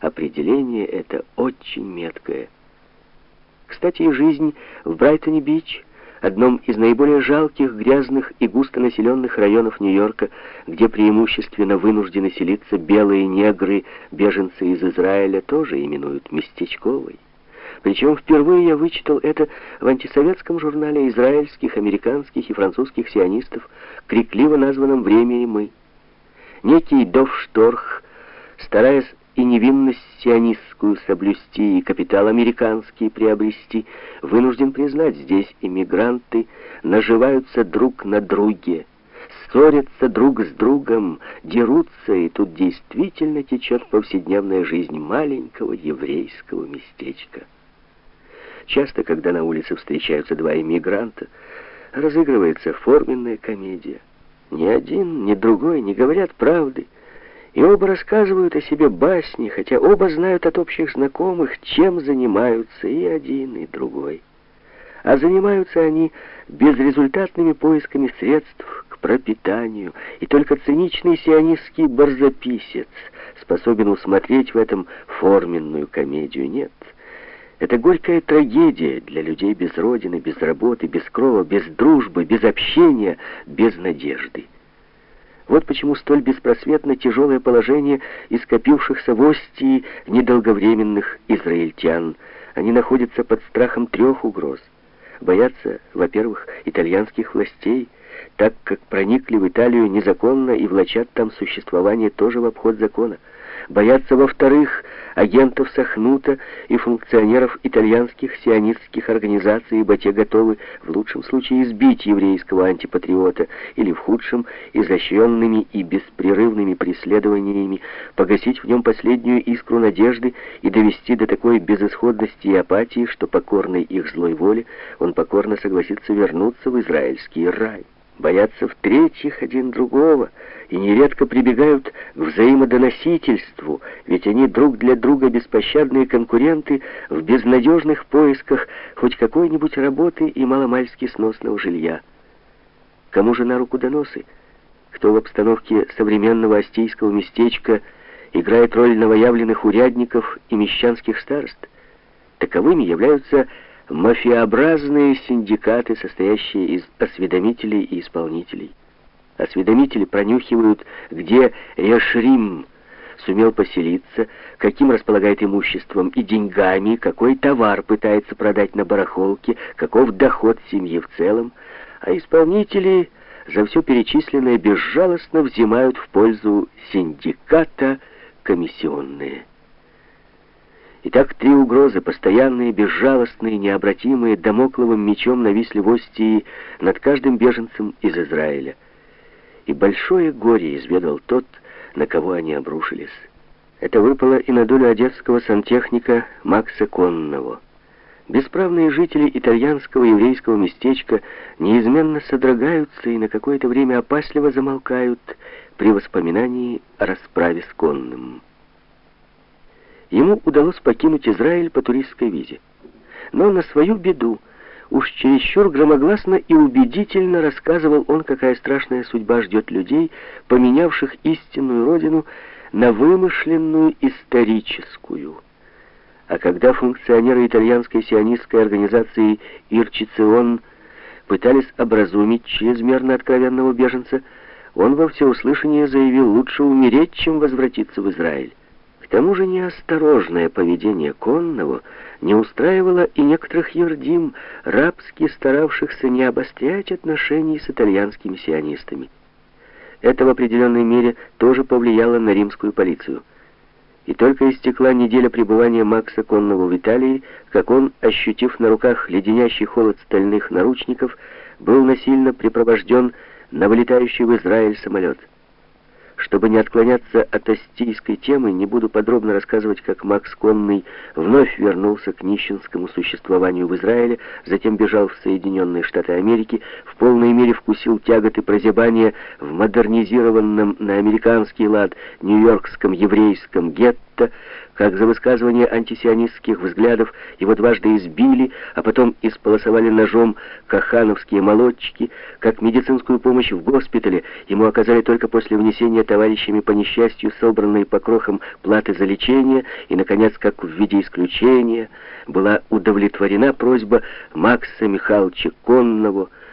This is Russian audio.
Определение это очень меткое. Кстати, жизнь в Брайтоне-Бич, одном из наиболее жалких, грязных и густонаселенных районов Нью-Йорка, где преимущественно вынуждены селиться белые негры, беженцы из Израиля, тоже именуют местечковой. Причем впервые я вычитал это в антисоветском журнале израильских, американских и французских сионистов, крикливо названном «Время и мы». Некий Довшторх, стараясь и невинность сионистскую соблюсти, и капитал американский приобрести, вынужден признать, здесь иммигранты наживаются друг на друге, ссорятся друг с другом, дерутся, и тут действительно течет повседневная жизнь маленького еврейского местечка. Часто, когда на улице встречаются два иммигранта, разыгрывается форменная комедия. Ни один, ни другой не говорят правды, и оба рассказывают о себе басни, хотя оба знают от общих знакомых, чем занимаются и один, и другой. А занимаются они безрезультатными поисками средств к пропитанию, и только циничный сионистский барзаписец способен усмотреть в этом форменную комедию. Нет, это горькая трагедия для людей без родины, без работы, без крова, без дружбы, без общения, без надежды. Вот почему столь беспросветно тяжелое положение ископившихся в Остии недолговременных израильтян. Они находятся под страхом трех угроз. Боятся, во-первых, итальянских властей, так как проникли в Италию незаконно и влачат там существование тоже в обход закона боятся, во-вторых, агентов Сахнута и функционеров итальянских сионистских организаций, ибо те готовы в лучшем случае избить еврейского антипатриота или в худшем изощренными и беспрерывными преследованиями погасить в нем последнюю искру надежды и довести до такой безысходности и апатии, что покорной их злой воле он покорно согласится вернуться в израильский рай боятся в-третьих один другого и нередко прибегают к взаимодоносительству, ведь они друг для друга беспощадные конкуренты в безнадежных поисках хоть какой-нибудь работы и маломальски сносного жилья. Кому же на руку доносы? Кто в обстановке современного астейского местечка играет роль новоявленных урядников и мещанских старост? Таковыми являются мафиообразные синдикаты, состоящие из осведомителей и исполнителей. Осведомители пронюхивают, где Решрим сумел поселиться, каким располагает имуществом и деньгами, какой товар пытается продать на барахолке, каков доход семьи в целом, а исполнители за все перечисленное безжалостно взимают в пользу синдиката комиссионные. Итак, три угрозы, постоянные, безжалостные, необратимые, домокловым мечом нависли в Остии над каждым беженцем из Израиля. И большое горе изведал тот, на кого они обрушились. Это выпало и на долю одесского сантехника Макса Конного. Бесправные жители итальянского еврейского местечка неизменно содрогаются и на какое-то время опасливо замолкают при воспоминании о расправе с Конным. Ему удалось покинуть Израиль по туристской визе. Но на свою беду, уж чересчур громогласно и убедительно рассказывал он, какая страшная судьба ждет людей, поменявших истинную родину на вымышленную историческую. А когда функционеры итальянской сионистской организации «Ирчицион» пытались образумить чрезмерно откровенного беженца, он во всеуслышание заявил, лучше умереть, чем возвратиться в Израиль. К тому же неосторожное поведение конного не устраивало и некоторых юрдим, рабски старавшихся не обострять отношений с итальянскими сионистами. Это в определенной мере тоже повлияло на римскую полицию. И только истекла неделя пребывания Макса Конного в Италии, как он, ощутив на руках леденящий холод стальных наручников, был насильно припровожден на вылетающий в Израиль самолет. Чтобы не отклоняться от астийской темы, не буду подробно рассказывать, как Макс Конный вновь вернулся к нищенскому существованию в Израиле, затем бежал в Соединенные Штаты Америки, в полной мере вкусил тяготы прозябания в модернизированном на американский лад нью-йоркском еврейском гетто, как за высказывание антисионистских взглядов его дважды избили, а потом исполосовали ножом кахановские молодчики, как медицинскую помощь в госпитале ему оказали только после внесения товарищами по несчастью собранной по крохам платы за лечение, и, наконец, как в виде исключения, была удовлетворена просьба Макса Михайловича Конного,